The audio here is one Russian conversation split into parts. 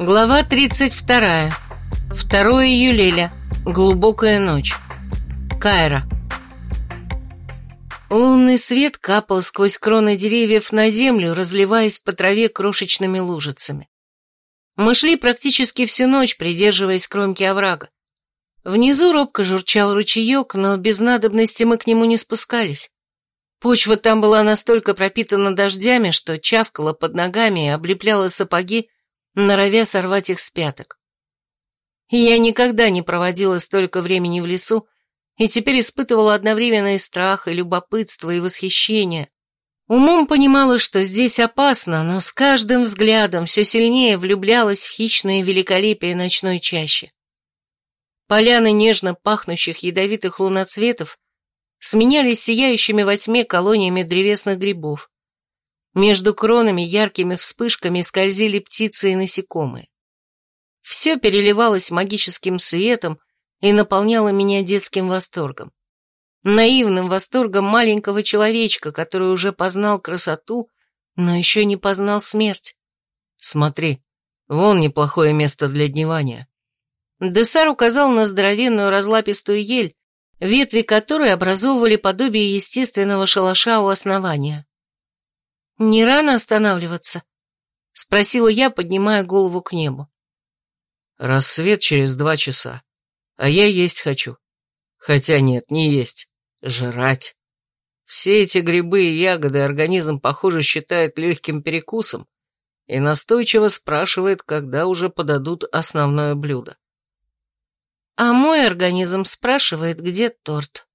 Глава 32. 2 июля. Глубокая ночь. Кайра. Лунный свет капал сквозь кроны деревьев на землю, разливаясь по траве крошечными лужицами. Мы шли практически всю ночь, придерживаясь кромки оврага. Внизу робко журчал ручеек, но без надобности мы к нему не спускались. Почва там была настолько пропитана дождями, что чавкала под ногами и облепляла сапоги, норовя сорвать их с пяток. Я никогда не проводила столько времени в лесу, и теперь испытывала одновременно и страх, и любопытство, и восхищение. Умом понимала, что здесь опасно, но с каждым взглядом все сильнее влюблялась в хищное великолепие ночной чащи. Поляны нежно пахнущих ядовитых луноцветов сменялись сияющими во тьме колониями древесных грибов. Между кронами яркими вспышками скользили птицы и насекомые. Все переливалось магическим светом и наполняло меня детским восторгом. Наивным восторгом маленького человечка, который уже познал красоту, но еще не познал смерть. Смотри, вон неплохое место для дневания. Десар указал на здоровенную разлапистую ель, ветви которой образовывали подобие естественного шалаша у основания. «Не рано останавливаться?» — спросила я, поднимая голову к небу. «Рассвет через два часа, а я есть хочу. Хотя нет, не есть, жрать. Все эти грибы и ягоды организм, похоже, считает легким перекусом и настойчиво спрашивает, когда уже подадут основное блюдо. А мой организм спрашивает, где торт.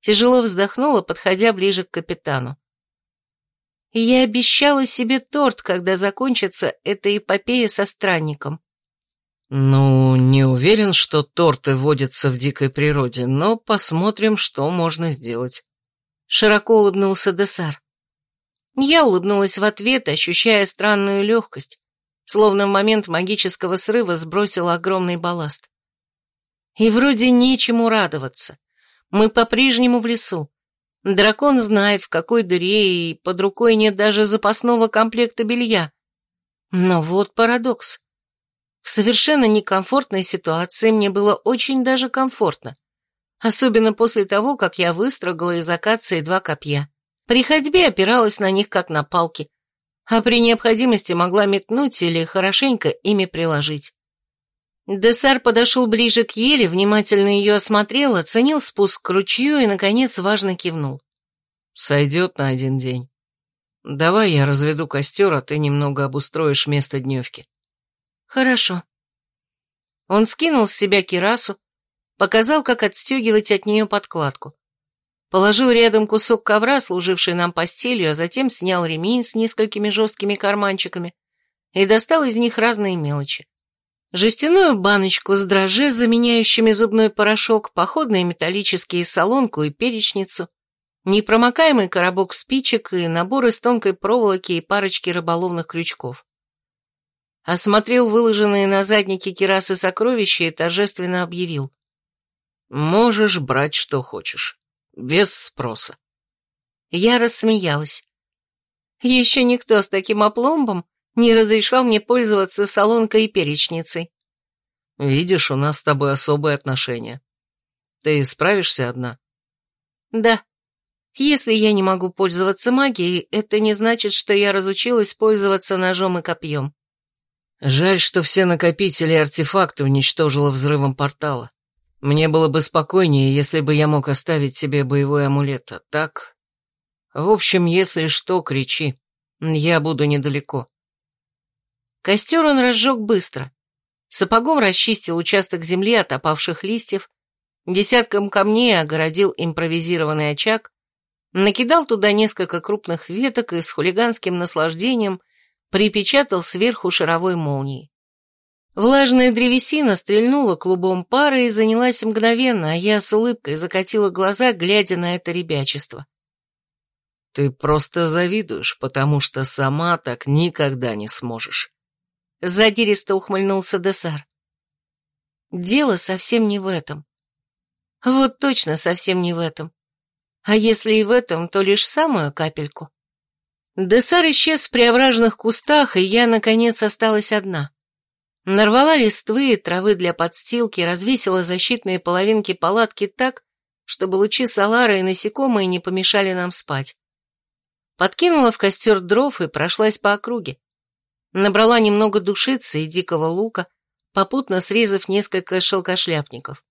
Тяжело вздохнула, подходя ближе к капитану. Я обещала себе торт, когда закончится эта эпопея со странником. Ну, не уверен, что торты водятся в дикой природе, но посмотрим, что можно сделать. Широко улыбнулся Десар. Я улыбнулась в ответ, ощущая странную легкость, словно в момент магического срыва сбросила огромный балласт. И вроде нечему радоваться. Мы по-прежнему в лесу. Дракон знает, в какой дыре, и под рукой нет даже запасного комплекта белья. Но вот парадокс. В совершенно некомфортной ситуации мне было очень даже комфортно. Особенно после того, как я выстрогала из акации два копья. При ходьбе опиралась на них, как на палки, а при необходимости могла метнуть или хорошенько ими приложить. Десар подошел ближе к еле, внимательно ее осмотрел, оценил спуск к ручью и, наконец, важно кивнул. «Сойдет на один день. Давай я разведу костер, а ты немного обустроишь место дневки». «Хорошо». Он скинул с себя кирасу, показал, как отстегивать от нее подкладку. Положил рядом кусок ковра, служивший нам постелью, а затем снял ремень с несколькими жесткими карманчиками и достал из них разные мелочи жестяную баночку с дрожжи, заменяющими зубной порошок, походные металлические солонку и перечницу, непромокаемый коробок спичек и набор из тонкой проволоки и парочки рыболовных крючков. Осмотрел выложенные на заднике керасы сокровища и торжественно объявил. «Можешь брать, что хочешь. Без спроса». Я рассмеялась. Еще никто с таким опломбом не разрешал мне пользоваться солонкой и перечницей. Видишь, у нас с тобой особые отношения. Ты справишься одна? Да. Если я не могу пользоваться магией, это не значит, что я разучилась пользоваться ножом и копьем. Жаль, что все накопители и артефакты уничтожила взрывом портала. Мне было бы спокойнее, если бы я мог оставить себе боевой амулет, а так... В общем, если что, кричи. Я буду недалеко. Костер он разжег быстро. Сапогом расчистил участок земли от опавших листьев, десятком камней огородил импровизированный очаг, накидал туда несколько крупных веток и с хулиганским наслаждением припечатал сверху шаровой молнией. Влажная древесина стрельнула клубом пары и занялась мгновенно, а я с улыбкой закатила глаза, глядя на это ребячество. «Ты просто завидуешь, потому что сама так никогда не сможешь», Задиристо ухмыльнулся Десар. Дело совсем не в этом. Вот точно совсем не в этом. А если и в этом, то лишь самую капельку. Десар исчез в преображенных кустах, и я, наконец, осталась одна. Нарвала листвы и травы для подстилки, развесила защитные половинки палатки так, чтобы лучи Салара и насекомые не помешали нам спать. Подкинула в костер дров и прошлась по округе. Набрала немного душицы и дикого лука, попутно срезав несколько шелкошляпников.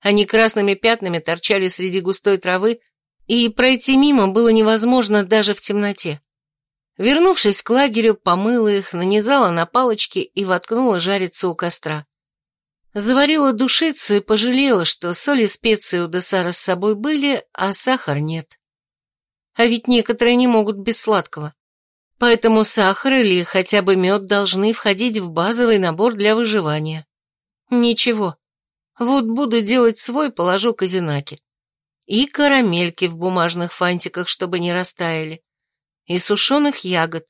Они красными пятнами торчали среди густой травы, и пройти мимо было невозможно даже в темноте. Вернувшись к лагерю, помыла их, нанизала на палочки и воткнула жариться у костра. Заварила душицу и пожалела, что соль и специи у Десара с собой были, а сахар нет. А ведь некоторые не могут без сладкого. Поэтому сахар или хотя бы мед должны входить в базовый набор для выживания. Ничего. Вот буду делать свой, положу казинаки. И карамельки в бумажных фантиках, чтобы не растаяли и сушеных ягод.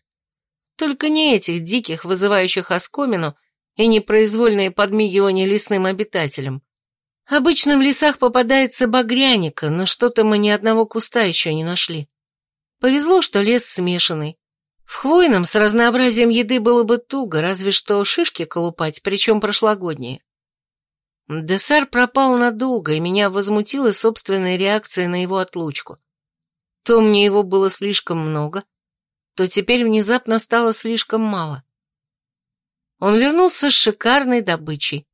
Только не этих диких, вызывающих оскомину, и непроизвольные подмигивания лесным обитателям. Обычно в лесах попадается багряника, но что-то мы ни одного куста еще не нашли. Повезло, что лес смешанный. В хвойном с разнообразием еды было бы туго, разве что шишки колупать, причем прошлогодние. Десар пропал надолго, и меня возмутила собственная реакция на его отлучку. То мне его было слишком много, то теперь внезапно стало слишком мало. Он вернулся с шикарной добычей,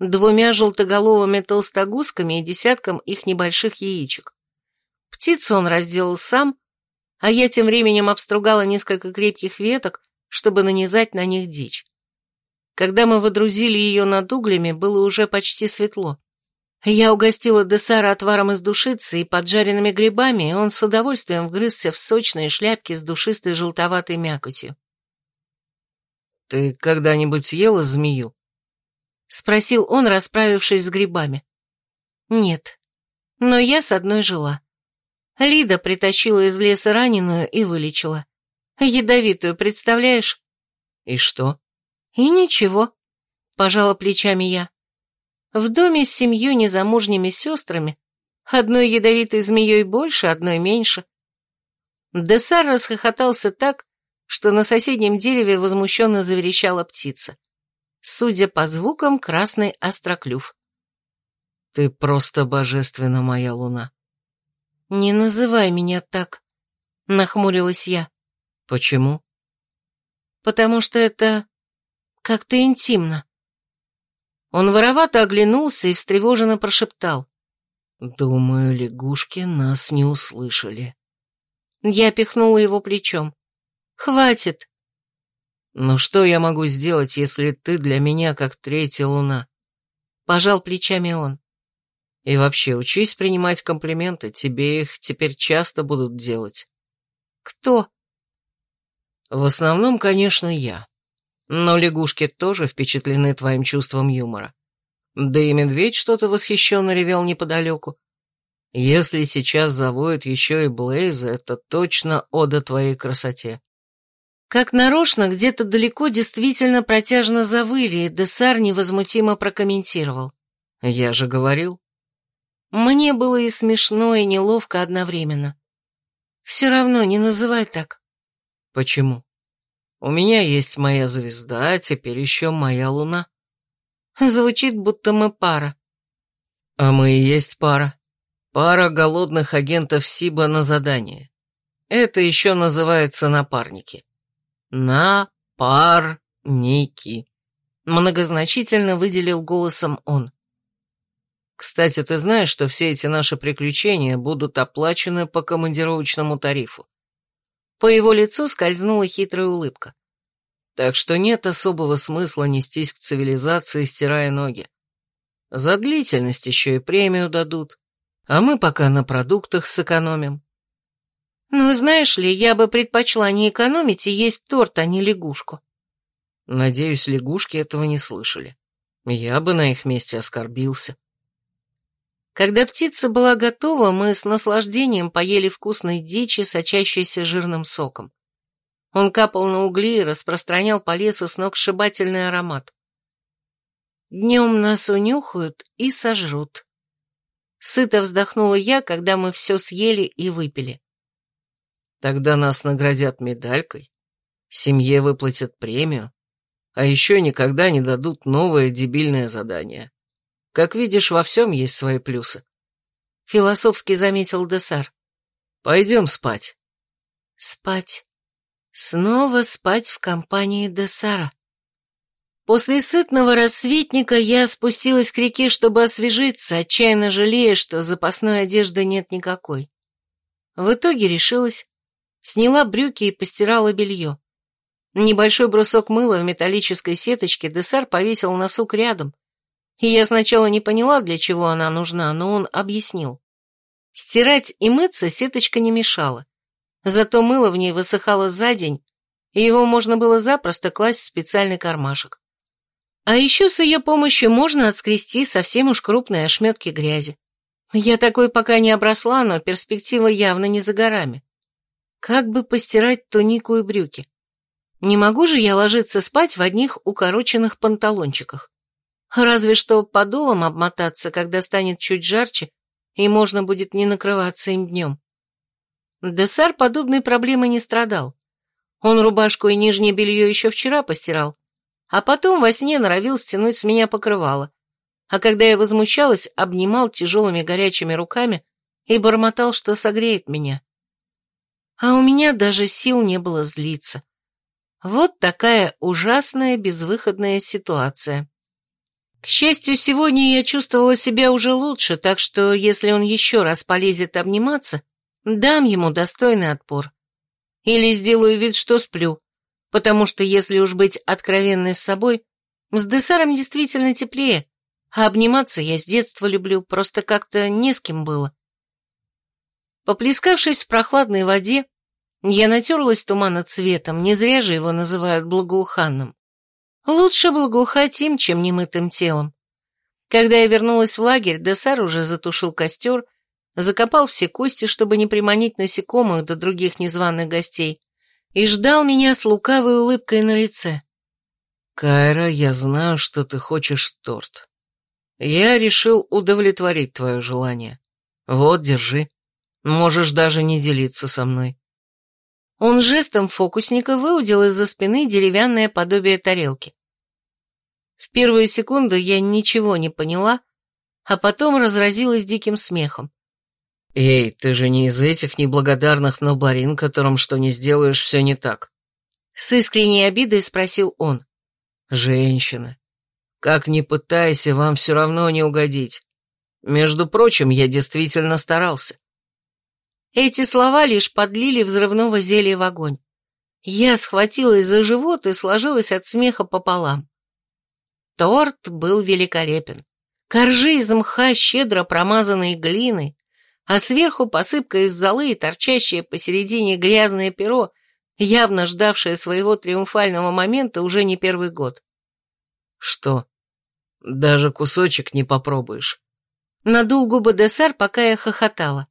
двумя желтоголовыми толстогузками и десятком их небольших яичек. Птицу он разделал сам, а я тем временем обстругала несколько крепких веток, чтобы нанизать на них дичь. Когда мы водрузили ее над углями, было уже почти светло. Я угостила Десара отваром из душицы и поджаренными грибами, и он с удовольствием вгрызся в сочные шляпки с душистой желтоватой мякотью. «Ты когда-нибудь ела змею?» — спросил он, расправившись с грибами. «Нет, но я с одной жила. Лида притащила из леса раненую и вылечила. Ядовитую, представляешь?» «И что?» «И ничего», — пожала плечами я. В доме с семью незамужними сестрами, одной ядовитой змеей больше, одной меньше. Десар расхохотался так, что на соседнем дереве возмущенно заверещала птица. Судя по звукам, красный остроклюв. «Ты просто божественна, моя луна». «Не называй меня так», — нахмурилась я. «Почему?» «Потому что это как-то интимно». Он воровато оглянулся и встревоженно прошептал. «Думаю, лягушки нас не услышали». Я пихнула его плечом. «Хватит». «Ну что я могу сделать, если ты для меня как третья луна?» Пожал плечами он. «И вообще, учись принимать комплименты, тебе их теперь часто будут делать». «Кто?» «В основном, конечно, я. Но лягушки тоже впечатлены твоим чувством юмора. Да и медведь что-то восхищенно ревел неподалеку. Если сейчас завоет еще и Блейза, это точно ода твоей красоте. Как нарочно, где-то далеко действительно протяжно завыли, и Десар невозмутимо прокомментировал. Я же говорил. Мне было и смешно, и неловко одновременно. Все равно не называй так. Почему? У меня есть моя звезда, а теперь еще моя луна. Звучит, будто мы пара. А мы и есть пара. Пара голодных агентов Сиба на задание. Это еще называется напарники. Напарники. Многозначительно выделил голосом он. Кстати, ты знаешь, что все эти наши приключения будут оплачены по командировочному тарифу? По его лицу скользнула хитрая улыбка. Так что нет особого смысла нестись к цивилизации, стирая ноги. За длительность еще и премию дадут, а мы пока на продуктах сэкономим. Ну, знаешь ли, я бы предпочла не экономить и есть торт, а не лягушку. Надеюсь, лягушки этого не слышали. Я бы на их месте оскорбился. Когда птица была готова, мы с наслаждением поели вкусной дичи, сочащейся жирным соком. Он капал на угли и распространял по лесу сногсшибательный аромат. Днем нас унюхают и сожрут. Сыто вздохнула я, когда мы все съели и выпили. Тогда нас наградят медалькой, семье выплатят премию. А еще никогда не дадут новое дебильное задание. Как видишь, во всем есть свои плюсы. Философски заметил Десар. Пойдем спать. Спать. Снова спать в компании Десара. После сытного рассветника я спустилась к реке, чтобы освежиться, отчаянно жалея, что запасной одежды нет никакой. В итоге решилась, сняла брюки и постирала белье. Небольшой брусок мыла в металлической сеточке Десар повесил на сук рядом, и я сначала не поняла, для чего она нужна, но он объяснил. Стирать и мыться сеточка не мешала, зато мыло в ней высыхало за день, и его можно было запросто класть в специальный кармашек. А еще с ее помощью можно отскрести совсем уж крупные ошметки грязи. Я такой пока не обросла, но перспектива явно не за горами. Как бы постирать тунику и брюки? Не могу же я ложиться спать в одних укороченных панталончиках. Разве что подолом обмотаться, когда станет чуть жарче, и можно будет не накрываться им днем. Десар подобной проблемы не страдал. Он рубашку и нижнее белье еще вчера постирал, а потом во сне норовил стянуть с меня покрывало, а когда я возмущалась, обнимал тяжелыми горячими руками и бормотал, что согреет меня. А у меня даже сил не было злиться. Вот такая ужасная безвыходная ситуация. К счастью, сегодня я чувствовала себя уже лучше, так что если он еще раз полезет обниматься, дам ему достойный отпор. Или сделаю вид, что сплю, потому что, если уж быть откровенной с собой, с Десаром действительно теплее, а обниматься я с детства люблю, просто как-то не с кем было. Поплескавшись в прохладной воде, я натерлась туманоцветом, не зря же его называют благоуханным. Лучше благоухать им, чем немытым телом. Когда я вернулась в лагерь, Десар уже затушил костер, закопал все кости, чтобы не приманить насекомых до других незваных гостей, и ждал меня с лукавой улыбкой на лице. «Кайра, я знаю, что ты хочешь торт. Я решил удовлетворить твое желание. Вот, держи. Можешь даже не делиться со мной. Он жестом фокусника выудил из-за спины деревянное подобие тарелки. В первую секунду я ничего не поняла, а потом разразилась диким смехом. «Эй, ты же не из этих неблагодарных нобарин, которым что не сделаешь, все не так?» С искренней обидой спросил он. «Женщина, как ни пытайся, вам все равно не угодить. Между прочим, я действительно старался. Эти слова лишь подлили взрывного зелья в огонь. Я схватилась за живот и сложилась от смеха пополам. Торт был великолепен. Коржи из мха, щедро промазанные глиной, а сверху посыпка из золы и торчащее посередине грязное перо, явно ждавшее своего триумфального момента уже не первый год. «Что, даже кусочек не попробуешь?» Надул губы Десар, пока я хохотала.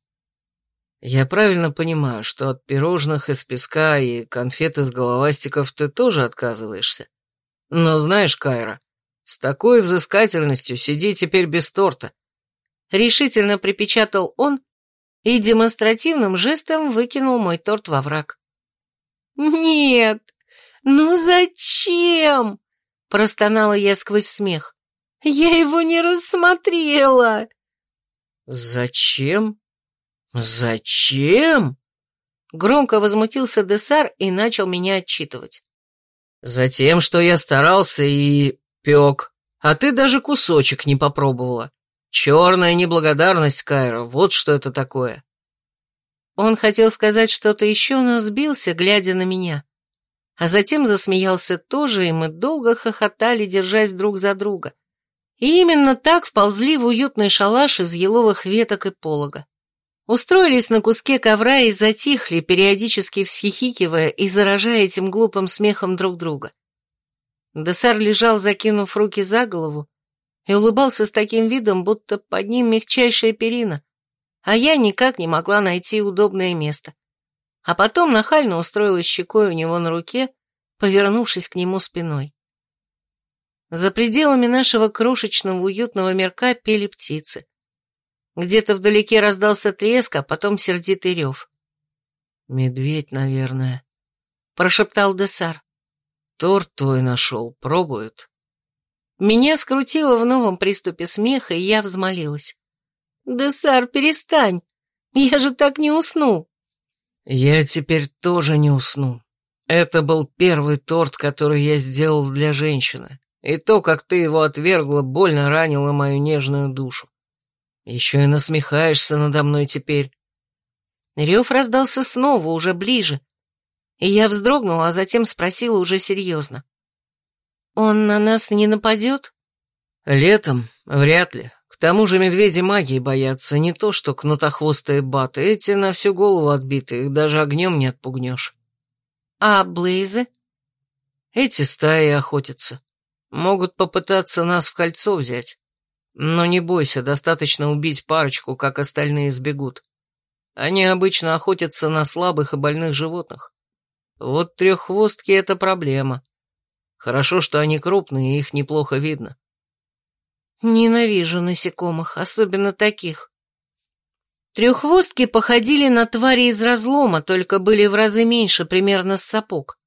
«Я правильно понимаю, что от пирожных из песка и конфет из головастиков ты тоже отказываешься? Но знаешь, Кайра, с такой взыскательностью сиди теперь без торта». Решительно припечатал он и демонстративным жестом выкинул мой торт во враг. «Нет, ну зачем?» – простонала я сквозь смех. «Я его не рассмотрела!» «Зачем?» «Зачем?» Громко возмутился Десар и начал меня отчитывать. «Затем, что я старался и пек, а ты даже кусочек не попробовала. Черная неблагодарность, Кайра, вот что это такое». Он хотел сказать что-то еще, но сбился, глядя на меня. А затем засмеялся тоже, и мы долго хохотали, держась друг за друга. И именно так вползли в уютный шалаш из еловых веток и полога. Устроились на куске ковра и затихли, периодически всхихикивая и заражая этим глупым смехом друг друга. Десар лежал, закинув руки за голову, и улыбался с таким видом, будто под ним мягчайшая перина, а я никак не могла найти удобное место. А потом нахально устроилась щекой у него на руке, повернувшись к нему спиной. За пределами нашего крошечного уютного мирка пели птицы. Где-то вдалеке раздался треск, а потом сердитый рев. «Медведь, наверное», — прошептал Десар. торт твой нашел, пробуют. Меня скрутило в новом приступе смеха, и я взмолилась. «Да, Сар, перестань! Я же так не усну!» «Я теперь тоже не усну. Это был первый торт, который я сделал для женщины, и то, как ты его отвергла, больно ранило мою нежную душу. Еще и насмехаешься надо мной теперь». Рев раздался снова, уже ближе, и я вздрогнула, а затем спросила уже серьезно. «Он на нас не нападет?» «Летом? Вряд ли. К тому же медведи магии боятся, не то что кнутохвостые баты, эти на всю голову отбиты, их даже огнем не отпугнешь». «А Блейзы?» «Эти стаи охотятся. Могут попытаться нас в кольцо взять. Но не бойся, достаточно убить парочку, как остальные сбегут. Они обычно охотятся на слабых и больных животных. Вот треххвостки — это проблема. Хорошо, что они крупные, их неплохо видно. Ненавижу насекомых, особенно таких. Треххвостки походили на твари из разлома, только были в разы меньше, примерно с сапог.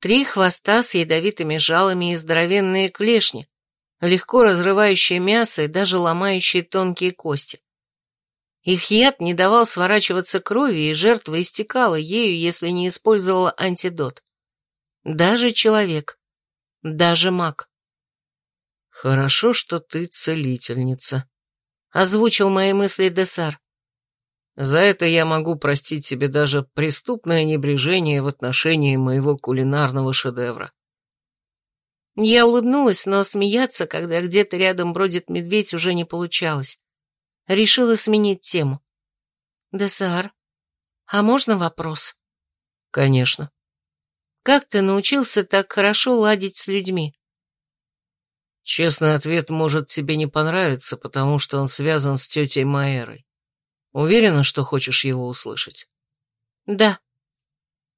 Три хвоста с ядовитыми жалами и здоровенные клешни, легко разрывающие мясо и даже ломающие тонкие кости. Их яд не давал сворачиваться крови, и жертва истекала ею, если не использовала антидот. Даже человек. Даже маг. «Хорошо, что ты целительница», — озвучил мои мысли Десар. «За это я могу простить тебе даже преступное небрежение в отношении моего кулинарного шедевра». Я улыбнулась, но смеяться, когда где-то рядом бродит медведь, уже не получалось. Решила сменить тему. «Десар, а можно вопрос?» «Конечно». Как ты научился так хорошо ладить с людьми? Честный ответ может тебе не понравиться, потому что он связан с тетей Майерой. Уверена, что хочешь его услышать? Да.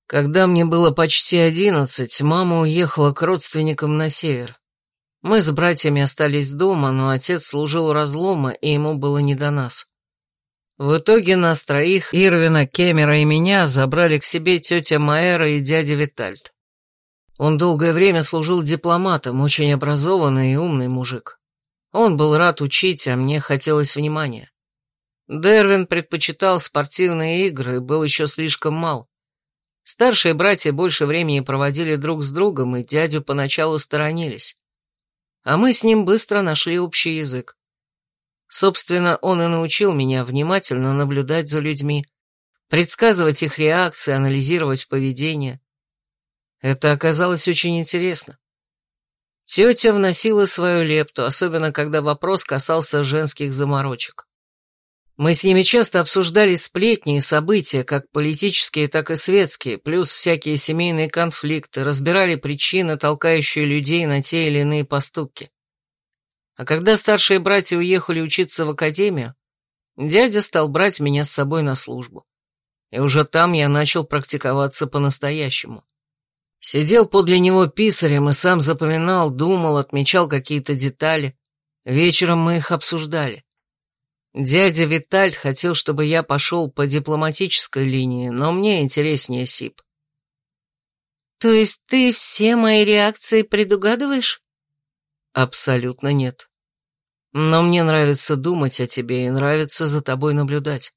Когда мне было почти одиннадцать, мама уехала к родственникам на север. Мы с братьями остались дома, но отец служил у разлома, и ему было не до нас. В итоге нас троих, Ирвина, Кемера и меня, забрали к себе тетя Маэра и дядя Витальд. Он долгое время служил дипломатом, очень образованный и умный мужик. Он был рад учить, а мне хотелось внимания. Дервин предпочитал спортивные игры и был еще слишком мал. Старшие братья больше времени проводили друг с другом, и дядю поначалу сторонились. А мы с ним быстро нашли общий язык. Собственно, он и научил меня внимательно наблюдать за людьми, предсказывать их реакции, анализировать поведение. Это оказалось очень интересно. Тетя вносила свою лепту, особенно когда вопрос касался женских заморочек. Мы с ними часто обсуждали сплетни и события, как политические, так и светские, плюс всякие семейные конфликты, разбирали причины, толкающие людей на те или иные поступки. А когда старшие братья уехали учиться в академию, дядя стал брать меня с собой на службу. И уже там я начал практиковаться по-настоящему. Сидел подле него писарем и сам запоминал, думал, отмечал какие-то детали. Вечером мы их обсуждали. Дядя Витальд хотел, чтобы я пошел по дипломатической линии, но мне интереснее СИП. То есть ты все мои реакции предугадываешь? Абсолютно нет. Но мне нравится думать о тебе и нравится за тобой наблюдать.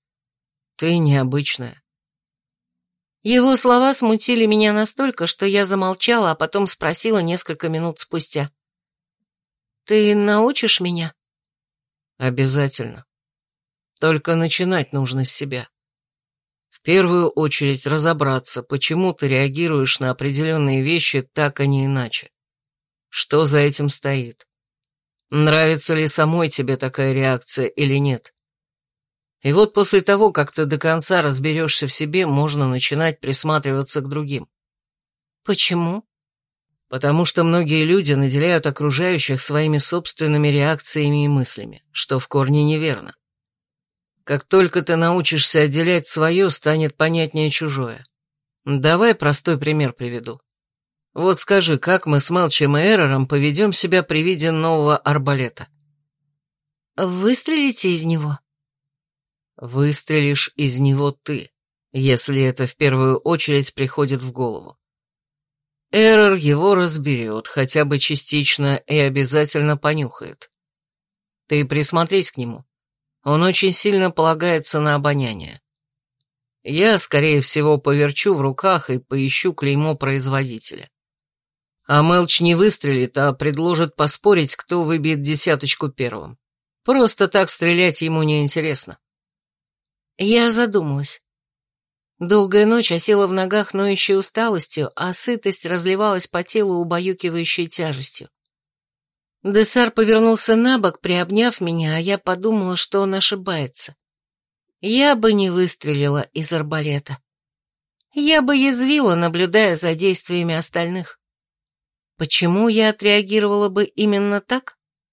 Ты необычная. Его слова смутили меня настолько, что я замолчала, а потом спросила несколько минут спустя. «Ты научишь меня?» «Обязательно. Только начинать нужно с себя. В первую очередь разобраться, почему ты реагируешь на определенные вещи так, а не иначе. Что за этим стоит? Нравится ли самой тебе такая реакция или нет? И вот после того, как ты до конца разберешься в себе, можно начинать присматриваться к другим. Почему? Потому что многие люди наделяют окружающих своими собственными реакциями и мыслями, что в корне неверно. Как только ты научишься отделять свое, станет понятнее чужое. Давай простой пример приведу. Вот скажи, как мы с Мелчем и Эрором поведем себя при виде нового арбалета? Выстрелите из него? Выстрелишь из него ты, если это в первую очередь приходит в голову. Эррор его разберет, хотя бы частично, и обязательно понюхает. Ты присмотрись к нему. Он очень сильно полагается на обоняние. Я, скорее всего, поверчу в руках и поищу клеймо производителя. А Мелч не выстрелит, а предложит поспорить, кто выбьет десяточку первым. Просто так стрелять ему неинтересно. Я задумалась. Долгая ночь осела в ногах ноющей усталостью, а сытость разливалась по телу убаюкивающей тяжестью. Десар повернулся на бок, приобняв меня, а я подумала, что он ошибается. Я бы не выстрелила из арбалета. Я бы язвила, наблюдая за действиями остальных. Почему я отреагировала бы именно так?